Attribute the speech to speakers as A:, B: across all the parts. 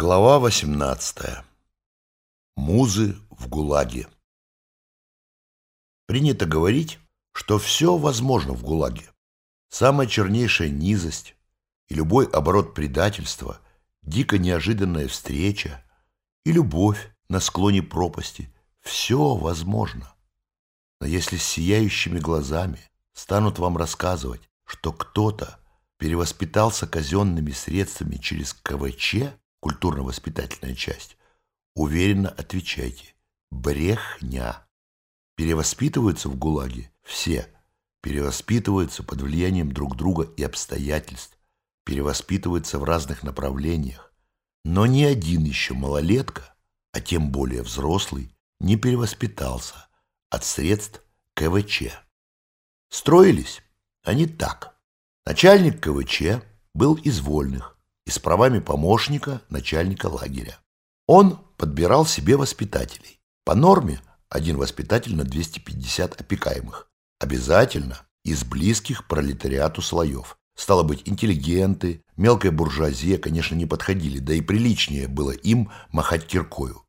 A: Глава 18. Музы в ГУЛАГе. Принято говорить, что все возможно в ГУЛАГе. Самая чернейшая низость и любой оборот предательства, дико неожиданная встреча и любовь на склоне пропасти – все возможно. Но если с сияющими глазами станут вам рассказывать, что кто-то перевоспитался казенными средствами через КВЧ – культурно-воспитательная часть, уверенно отвечайте. Брехня. Перевоспитываются в ГУЛАГе все. Перевоспитываются под влиянием друг друга и обстоятельств. Перевоспитываются в разных направлениях. Но ни один еще малолетка, а тем более взрослый, не перевоспитался от средств КВЧ. Строились они так. Начальник КВЧ был из вольных, и с правами помощника начальника лагеря. Он подбирал себе воспитателей. По норме один воспитатель на 250 опекаемых. Обязательно из близких пролетариату слоев. Стало быть, интеллигенты, мелкая буржуазия, конечно, не подходили, да и приличнее было им махать киркою.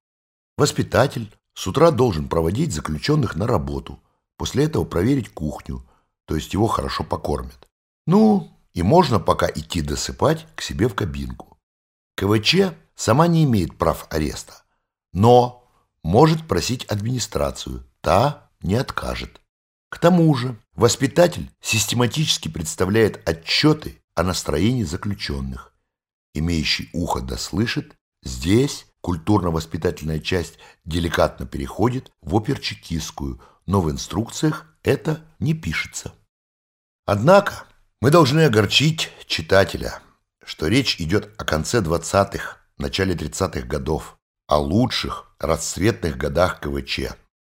A: Воспитатель с утра должен проводить заключенных на работу, после этого проверить кухню, то есть его хорошо покормят. Ну, и можно пока идти досыпать к себе в кабинку. КВЧ сама не имеет прав ареста, но может просить администрацию, та не откажет. К тому же воспитатель систематически представляет отчеты о настроении заключенных. Имеющий ухо да слышит, здесь культурно-воспитательная часть деликатно переходит в оперчекистскую, но в инструкциях это не пишется. Однако мы должны огорчить читателя, что речь идет о конце 20-х, начале 30-х годов, о лучших расцветных годах КВЧ,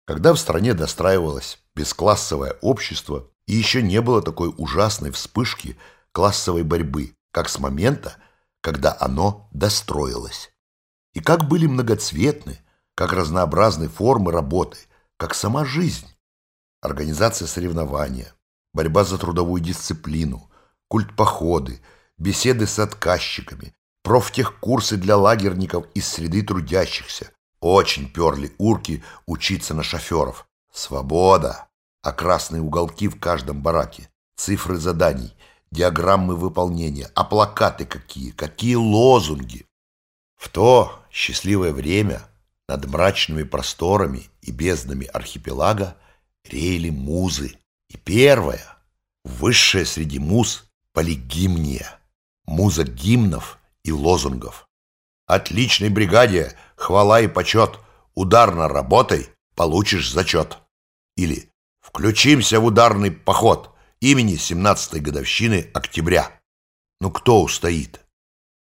A: когда в стране достраивалось бесклассовое общество и еще не было такой ужасной вспышки классовой борьбы, как с момента, когда оно достроилось. И как были многоцветны, как разнообразны формы работы, как сама жизнь. Организация соревнования, борьба за трудовую дисциплину, культпоходы, беседы с отказчиками, профтехкурсы для лагерников из среды трудящихся. Очень перли урки учиться на шоферов. Свобода! А красные уголки в каждом бараке, цифры заданий, диаграммы выполнения, а плакаты какие, какие лозунги. В то счастливое время над мрачными просторами и безднами архипелага реяли музы. И первая, высшая среди муз, полигимния, муза гимнов и лозунгов. Отличной бригаде, хвала и почет, ударно работай, получишь зачет. Или включимся в ударный поход имени 17-й годовщины октября. Ну кто устоит?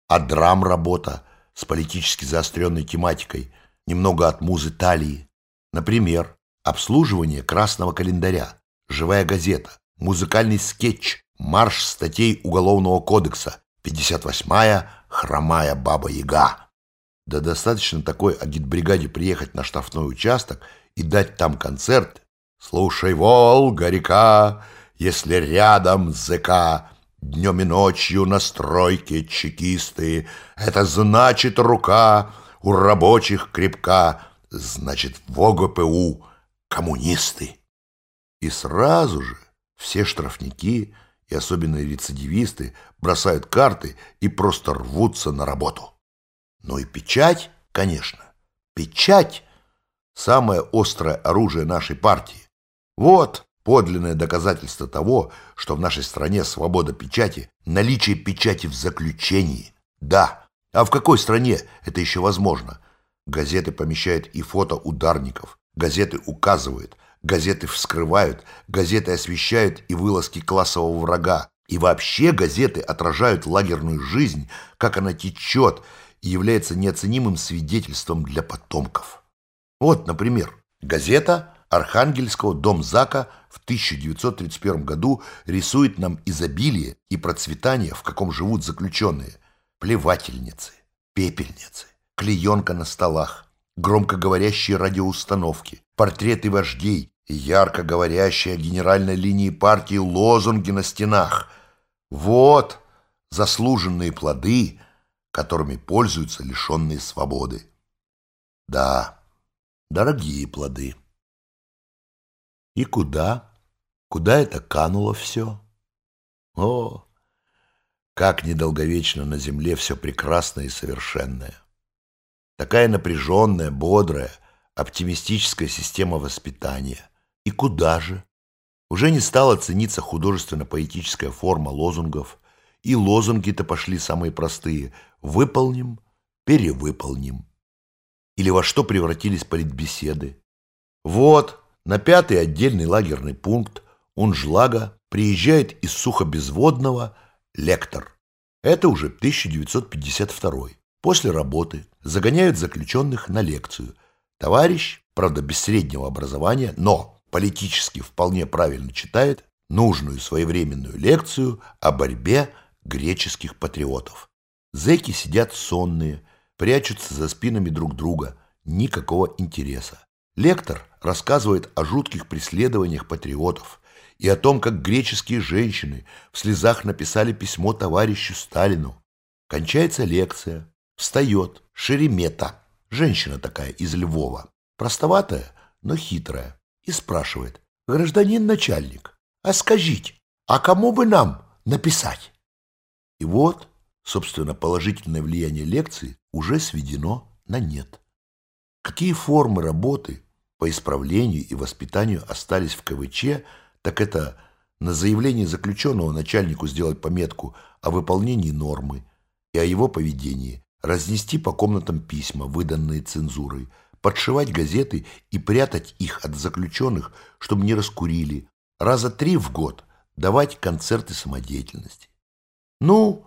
A: А драм работа с политически заостренной тематикой, немного от музы талии. Например, обслуживание красного календаря, живая газета, музыкальный скетч, марш статей Уголовного кодекса, 58-я «Хромая баба-яга». Да достаточно такой агитбригаде приехать на штрафной участок и дать там концерт. «Слушай, Волга, река, если рядом ЗК, днем и ночью на стройке чекисты, это значит рука у рабочих крепка, значит в ОГПУ коммунисты». И сразу же все штрафники и особенно рецидивисты бросают карты и просто рвутся на работу. Ну и печать, конечно. Печать – самое острое оружие нашей партии. Вот подлинное доказательство того, что в нашей стране свобода печати – наличие печати в заключении. Да, а в какой стране это еще возможно? Газеты помещают и фото ударников, газеты указывают – Газеты вскрывают, газеты освещают и вылазки классового врага. И вообще газеты отражают лагерную жизнь, как она течет, и является неоценимым свидетельством для потомков. Вот, например, газета Архангельского дом Зака в 1931 году рисует нам изобилие и процветание, в каком живут заключенные. Плевательницы, пепельницы, клеенка на столах, громкоговорящие радиоустановки, портреты вождей, ярко говорящие о генеральной линии партии лозунги на стенах. Вот заслуженные плоды, которыми пользуются лишенные свободы. Да, дорогие плоды. И куда? Куда это кануло все? О, как недолговечно на земле все прекрасное и совершенное. Такая напряженная, бодрая, оптимистическая система воспитания. И куда же? Уже не стала цениться художественно-поэтическая форма лозунгов, и лозунги-то пошли самые простые «выполним», «перевыполним». Или во что превратились политбеседы. Вот, на пятый отдельный лагерный пункт Унжлага приезжает из Сухобезводного лектор. Это уже 1952 После работы загоняют заключенных на лекцию. Товарищ, правда без среднего образования, но политически вполне правильно читает нужную своевременную лекцию о борьбе греческих патриотов. Зеки сидят сонные, прячутся за спинами друг друга, никакого интереса. Лектор рассказывает о жутких преследованиях патриотов и о том, как греческие женщины в слезах написали письмо товарищу Сталину. Кончается лекция, встает Шеремета, женщина такая из Львова, простоватая, но хитрая, и спрашивает, «Гражданин начальник, а скажите, а кому бы нам написать?» И вот, собственно, положительное влияние лекции уже сведено на нет. Какие формы работы по исправлению и воспитанию остались в КВЧ, так это на заявление заключенного начальнику сделать пометку о выполнении нормы и о его поведении, разнести по комнатам письма, выданные цензурой, подшивать газеты и прятать их от заключенных, чтобы не раскурили, раза три в год давать концерты самодеятельности. Ну,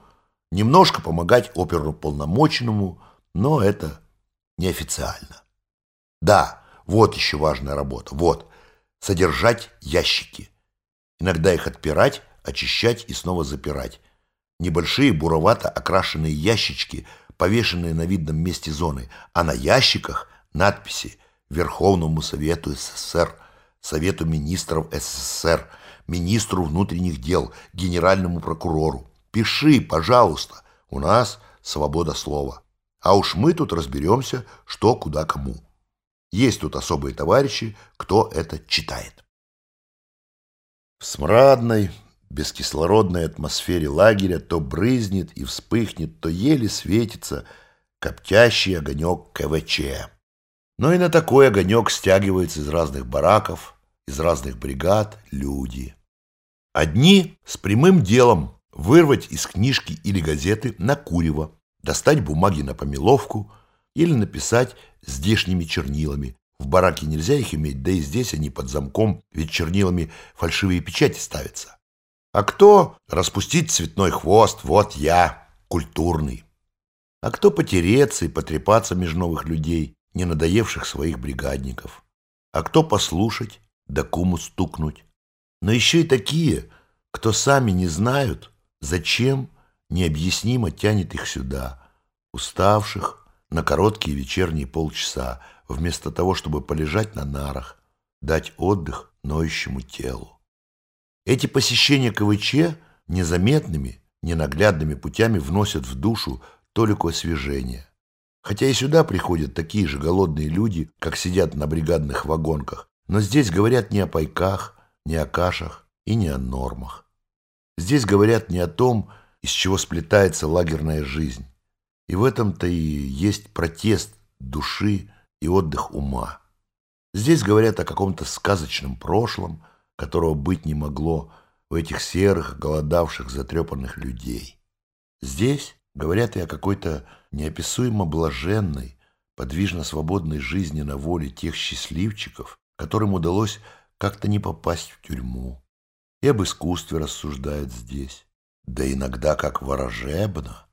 A: немножко помогать оперуполномоченному, но это неофициально. Да, вот еще важная работа. Вот, содержать ящики. Иногда их отпирать, очищать и снова запирать. Небольшие буровато окрашенные ящички, повешенные на видном месте зоны, а на ящиках надписи Верховному Совету СССР, Совету Министров СССР, Министру внутренних дел, Генеральному прокурору. Пиши, пожалуйста, у нас свобода слова. А уж мы тут разберемся, что, куда, кому. Есть тут особые товарищи, кто это читает. В смрадной, бескислородной атмосфере лагеря то брызнет и вспыхнет, то еле светится коптящий огонек КВЧ. Но и на такой огонек стягиваются из разных бараков, из разных бригад люди. Одни с прямым делом вырвать из книжки или газеты на курево, достать бумаги на помеловку или написать здешними чернилами. В бараке нельзя их иметь, да и здесь они под замком, ведь чернилами фальшивые печати ставятся. А кто распустить цветной хвост, вот я, культурный. А кто потереться и потрепаться меж новых людей, не надоевших своих бригадников. А кто послушать, да куму стукнуть. Но еще и такие, кто сами не знают, зачем необъяснимо тянет их сюда, уставших, на короткие вечерние полчаса, вместо того, чтобы полежать на нарах, дать отдых ноющему телу. Эти посещения КВЧ незаметными, ненаглядными путями вносят в душу толику освежения. Хотя и сюда приходят такие же голодные люди, как сидят на бригадных вагонках, но здесь говорят не о пайках, не о кашах и не о нормах. Здесь говорят не о том, из чего сплетается лагерная жизнь, и в этом-то и есть протест души и отдых ума. Здесь говорят о каком-то сказочном прошлом, которого быть не могло у этих серых, голодавших, затрепанных людей. Здесь говорят и о какой-то неописуемо блаженной, подвижно свободной жизни на воле тех счастливчиков, которым удалось как-то не попасть в тюрьму. И об искусстве рассуждают здесь, да иногда как ворожебно.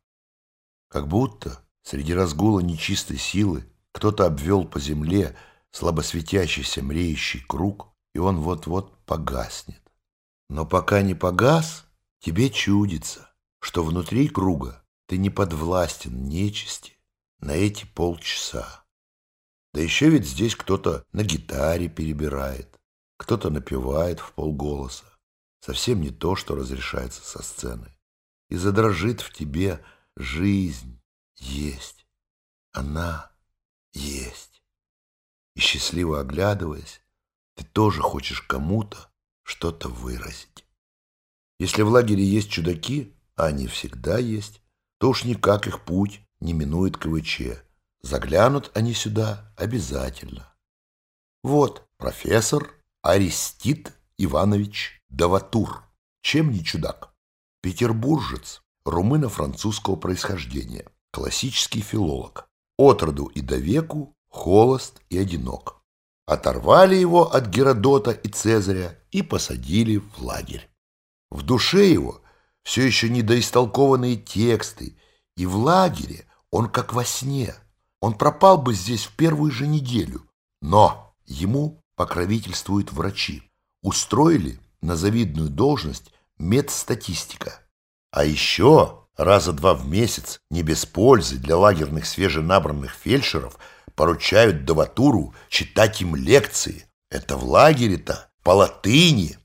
A: Как будто среди разгула нечистой силы кто-то обвел по земле слабосветящийся мреющий круг, и он вот-вот погаснет. Но пока не погас, тебе чудится, что внутри круга ты не подвластен нечисти на эти полчаса. Да еще ведь здесь кто-то на гитаре перебирает, кто-то напевает в полголоса. Совсем не то, что разрешается со сцены. И задрожит в тебе жизнь, есть. Она есть. И счастливо оглядываясь, ты тоже хочешь кому-то что-то выразить. Если в лагере есть чудаки, а они всегда есть, то уж никак их путь не минует КВЧ. Заглянут они сюда обязательно. Вот профессор Аристид Иванович Даватур. Чем не чудак? Петербуржец, румыно-французского происхождения, классический филолог. Отроду и до веку холост и одинок. Оторвали его от Геродота и Цезаря и посадили в лагерь. В душе его все еще недоистолкованные тексты, и в лагере он как во сне. Он пропал бы здесь в первую же неделю, но ему покровительствуют врачи. Устроили на завидную должность медстатистика. А еще раза два в месяц, не без пользы для лагерных свеженабранных фельдшеров, поручают Даватуру читать им лекции. Это в лагере-то по латыни.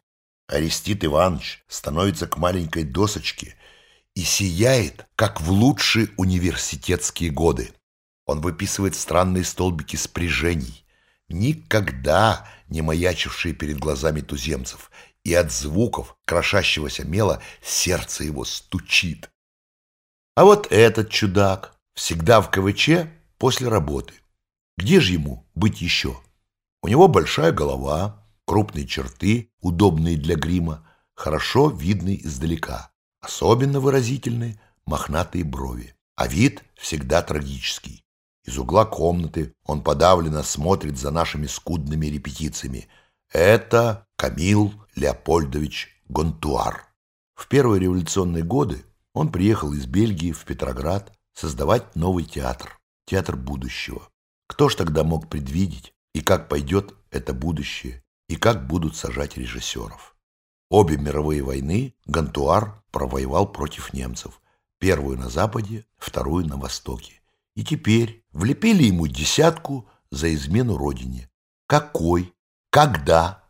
A: Арестит Иванович становится к маленькой досочке и сияет, как в лучшие университетские годы. Он выписывает странные столбики спряжений, никогда не маячившие перед глазами туземцев, и от звуков крошащегося мела сердце его стучит. А вот этот чудак всегда в КВЧ после работы. Где же ему быть еще? У него большая голова, крупные черты, удобные для грима, хорошо видны издалека. Особенно выразительны мохнатые брови. А вид всегда трагический. Из угла комнаты он подавленно смотрит за нашими скудными репетициями. Это Камил Леопольдович Гонтуар. В первые революционные годы он приехал из Бельгии в Петроград создавать новый театр, театр будущего. Кто ж тогда мог предвидеть и как пойдет это будущее и как будут сажать режиссеров. Обе мировые войны Гантуар провоевал против немцев. Первую на Западе, вторую на Востоке. И теперь влепили ему десятку за измену родине. Какой? Когда?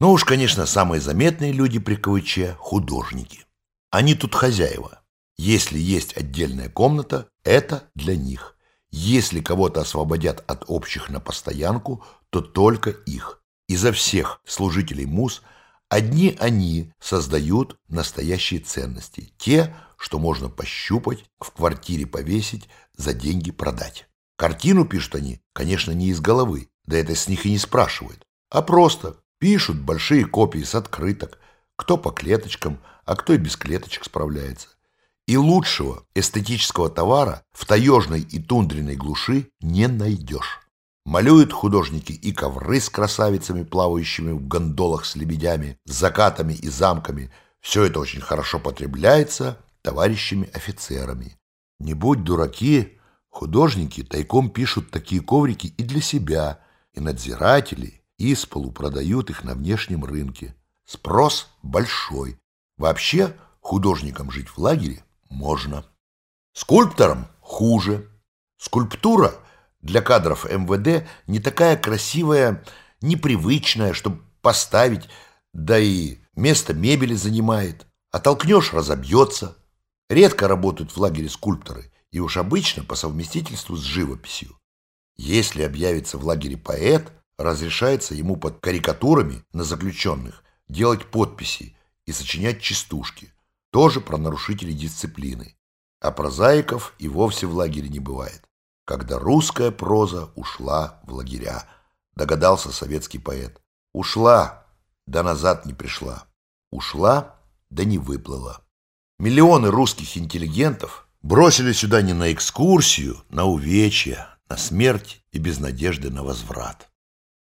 A: Ну уж, конечно, самые заметные люди при КВЧ – художники. Они тут хозяева. Если есть отдельная комната, это для них. Если кого-то освободят от общих на постоянку, то только их. Изо всех служителей МУС одни они создают настоящие ценности, те, что можно пощупать, в квартире повесить, за деньги продать. Картину пишут они, конечно, не из головы, да это с них и не спрашивают, а просто пишут большие копии с открыток, кто по клеточкам, а кто и без клеточек справляется. И лучшего эстетического товара в таежной и тундренной глуши не найдешь. Малюют художники и ковры с красавицами, плавающими в гондолах с лебедями, закатами и замками. Все это очень хорошо потребляется товарищами офицерами. Не будь дураки, художники тайком пишут такие коврики и для себя, и надзиратели из полу продают их на внешнем рынке. Спрос большой. Вообще художникам жить в лагере можно. Скульпторам хуже. Скульптура для кадров МВД не такая красивая, непривычная, чтобы поставить, да и место мебели занимает. Оттолкнешь – разобьется. Редко работают в лагере скульпторы, и уж обычно по совместительству с живописью. Если объявится в лагере поэт, разрешается ему под карикатурами на заключенных делать подписи и сочинять частушки, тоже про нарушителей дисциплины. А прозаиков и вовсе в лагере не бывает когда русская проза ушла в лагеря, догадался советский поэт. Ушла, да назад не пришла. Ушла, да не выплыла. Миллионы русских интеллигентов бросили сюда не на экскурсию, на увечья, на смерть и без надежды на возврат.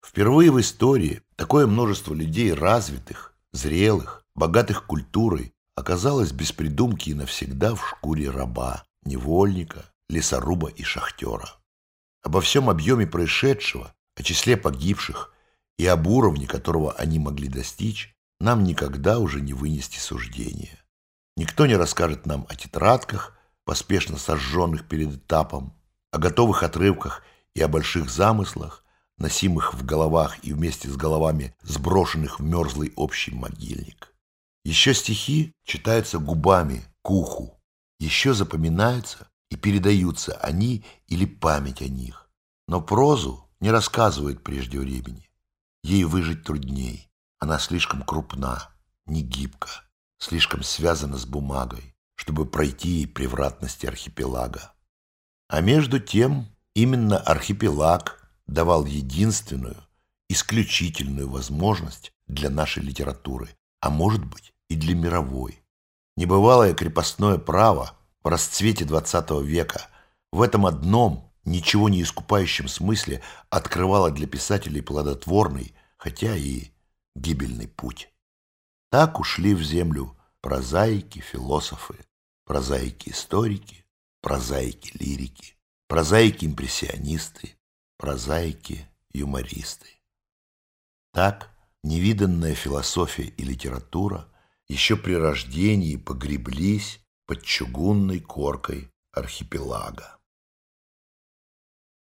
A: Впервые в истории такое множество людей развитых, зрелых, богатых культурой оказалось без придумки и навсегда в шкуре раба, невольника, лесоруба и шахтера. Обо всем объеме происшедшего, о числе погибших и об уровне, которого они могли достичь, нам никогда уже не вынести суждения. Никто не расскажет нам о тетрадках, поспешно сожженных перед этапом, о готовых отрывках и о больших замыслах, носимых в головах и вместе с головами сброшенных в мерзлый общий могильник. Еще стихи читаются губами к уху, еще запоминаются и передаются они или память о них. Но прозу не рассказывают прежде времени. Ей выжить трудней. Она слишком крупна, не гибка, слишком связана с бумагой, чтобы пройти ей превратности архипелага. А между тем именно архипелаг давал единственную, исключительную возможность для нашей литературы, а может быть и для мировой. Небывалое крепостное право в расцвете XX века в этом одном, ничего не искупающем смысле открывало для писателей плодотворный, хотя и гибельный путь. Так ушли в землю прозаики, философы, прозаики-историки, прозаики-лирики, прозаики-импрессионисты, прозаики-юмористы. Так невиданная философия и литература еще при рождении погреблись под чугунной коркой архипелага.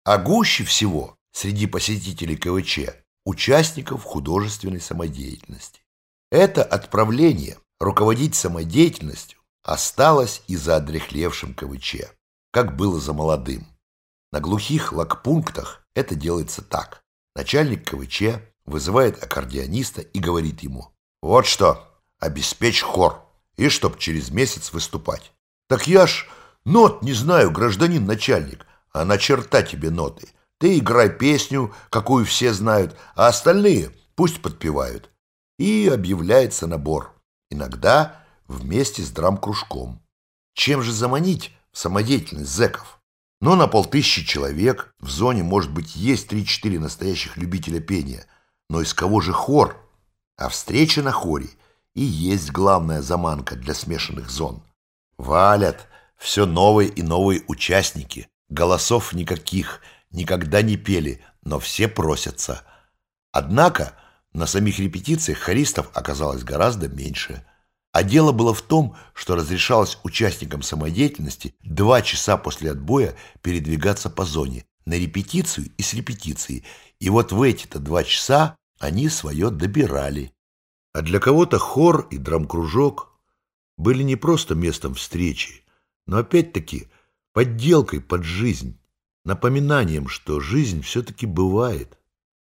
A: А гуще всего среди посетителей КВЧ участников художественной самодеятельности. Это отправление руководить самодеятельностью осталось и за одрехлевшим КВЧ, как было за молодым. На глухих лагпунктах это делается так. Начальник КВЧ вызывает аккордеониста и говорит ему, «Вот что, обеспечь хор, и чтоб через месяц выступать». «Так я ж нот не знаю, гражданин начальник, а на черта тебе ноты. Ты играй песню, какую все знают, а остальные пусть подпевают и объявляется набор, иногда вместе с драм-кружком. Чем же заманить в самодеятельность зэков? Но на полтысячи человек в зоне, может быть, есть три-четыре настоящих любителя пения, но из кого же хор? А встреча на хоре и есть главная заманка для смешанных зон. Валят все новые и новые участники, голосов никаких, никогда не пели, но все просятся. Однако на самих репетициях хористов оказалось гораздо меньше. А дело было в том, что разрешалось участникам самодеятельности два часа после отбоя передвигаться по зоне на репетицию и с репетицией. И вот в эти-то два часа они свое добирали. А для кого-то хор и драмкружок были не просто местом встречи, но опять-таки подделкой под жизнь, напоминанием, что жизнь все-таки бывает.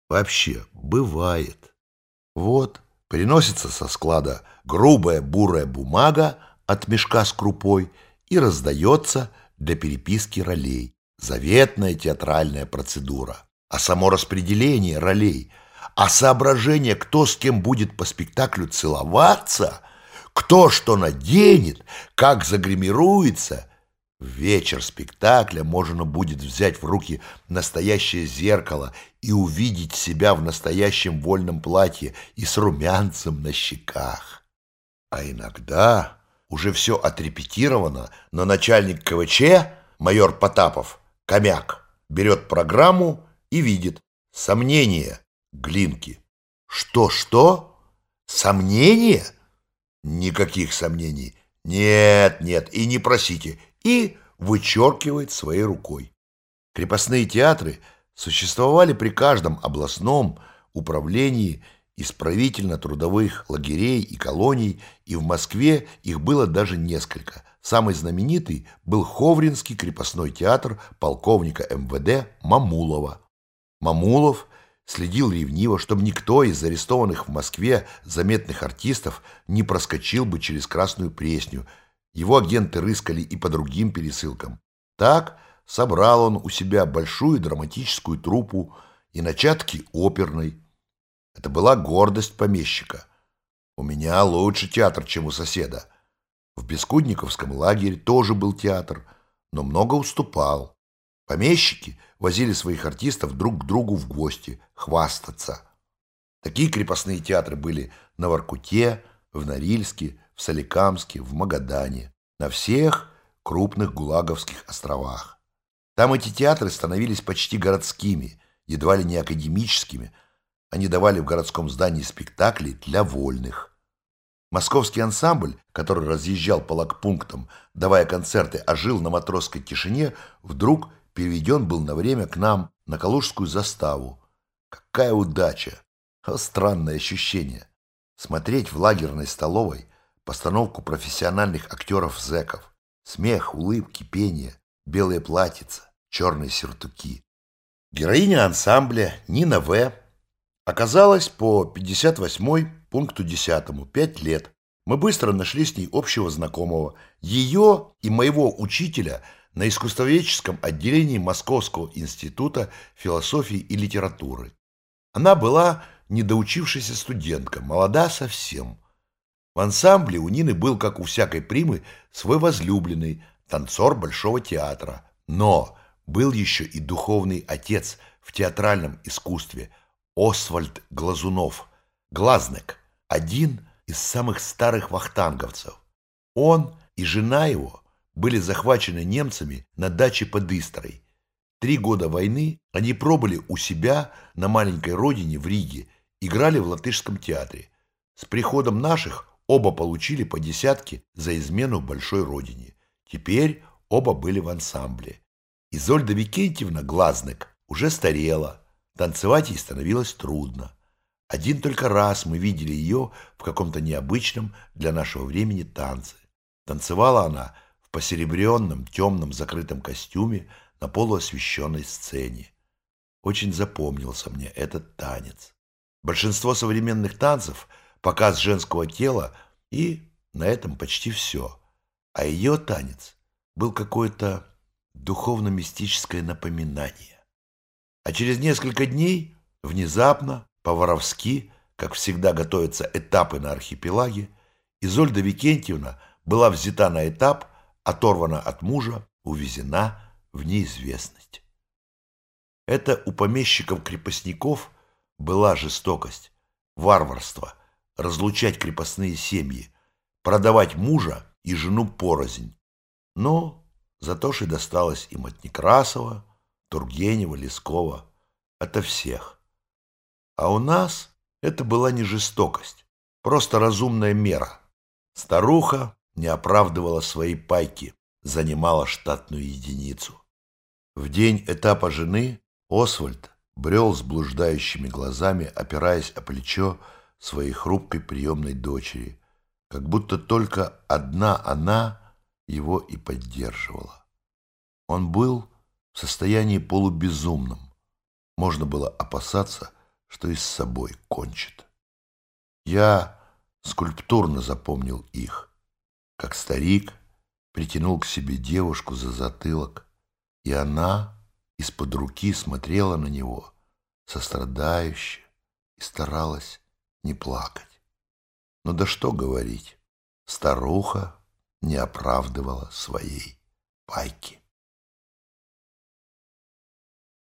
A: Вообще, бывает. Вот, приносится со склада грубая бурая бумага от мешка с крупой и раздается для переписки ролей. Заветная театральная процедура. А само распределение ролей, а соображение, кто с кем будет по спектаклю целоваться, кто что наденет, как загримируется – в вечер спектакля можно будет взять в руки настоящее зеркало и увидеть себя в настоящем вольном платье и с румянцем на щеках. А иногда уже все отрепетировано, но начальник КВЧ, майор Потапов, комяк, берет программу и видит сомнение Глинки. Что-что? Сомнение? Никаких сомнений. Нет, нет, и не просите, и вычеркивает своей рукой. Крепостные театры существовали при каждом областном управлении исправительно-трудовых лагерей и колоний, и в Москве их было даже несколько. Самый знаменитый был Ховринский крепостной театр полковника МВД Мамулова. Мамулов следил ревниво, чтобы никто из арестованных в Москве заметных артистов не проскочил бы через Красную Пресню – его агенты рыскали и по другим пересылкам. Так собрал он у себя большую драматическую труппу и начатки оперной. Это была гордость помещика. У меня лучше театр, чем у соседа. В Бескудниковском лагере тоже был театр, но много уступал. Помещики возили своих артистов друг к другу в гости, хвастаться. Такие крепостные театры были на Воркуте, в Норильске, в Соликамске, в Магадане, на всех крупных гулаговских островах. Там эти театры становились почти городскими, едва ли не академическими. Они давали в городском здании спектакли для вольных. Московский ансамбль, который разъезжал по лагпунктам, давая концерты, а жил на матросской тишине, вдруг переведен был на время к нам на Калужскую заставу. Какая удача! О, странное ощущение. Смотреть в лагерной столовой постановку профессиональных актеров-зеков. Смех, улыбки, пение. белые платьица, черные сюртуки. Героиня ансамбля Нина В. оказалась по 58 пункту 10 пять лет. Мы быстро нашли с ней общего знакомого, ее и моего учителя на искусствоведческом отделении Московского института философии и литературы. Она была недоучившаяся студентка, молода совсем. В ансамбле у Нины был, как у всякой примы, свой возлюбленный, танцор Большого театра. Но был еще и духовный отец в театральном искусстве Освальд Глазунов, Глазнек, один из самых старых вахтанговцев. Он и жена его были захвачены немцами на даче под Истрой. Три года войны они пробыли у себя на маленькой родине в Риге, играли в латышском театре. С приходом наших оба получили по десятке за измену большой родине. Теперь оба были в ансамбле. Изольда Викентьевна Глазник уже старела, танцевать ей становилось трудно. Один только раз мы видели ее в каком-то необычном для нашего времени танце. Танцевала она посеребренном темном закрытом костюме на полуосвещенной сцене. Очень запомнился мне этот танец. Большинство современных танцев – показ женского тела, и на этом почти все. А ее танец был какой-то духовно-мистическое напоминание. А через несколько дней, внезапно, по-воровски, как всегда готовятся этапы на архипелаге, Изольда Викентьевна была взята на этап, оторвана от мужа, увезена в неизвестность. Это у помещиков-крепостников была жестокость, варварство, разлучать крепостные семьи, продавать мужа и жену порознь. Но Зато и досталось им от Некрасова, Тургенева, Лескова, ото всех. А у нас это была не жестокость, просто разумная мера. Старуха не оправдывала свои пайки, занимала штатную единицу. В день этапа жены Освальд брел с блуждающими глазами, опираясь о плечо своей хрупкой приемной дочери, как будто только одна она его и поддерживала. Он был в состоянии полубезумном. Можно было опасаться, что и с собой кончит. Я скульптурно запомнил их, как старик притянул к себе девушку за затылок, и она из-под руки смотрела на него сострадающе и старалась не плакать. Но да что говорить, старуха не оправдывала своей пайки.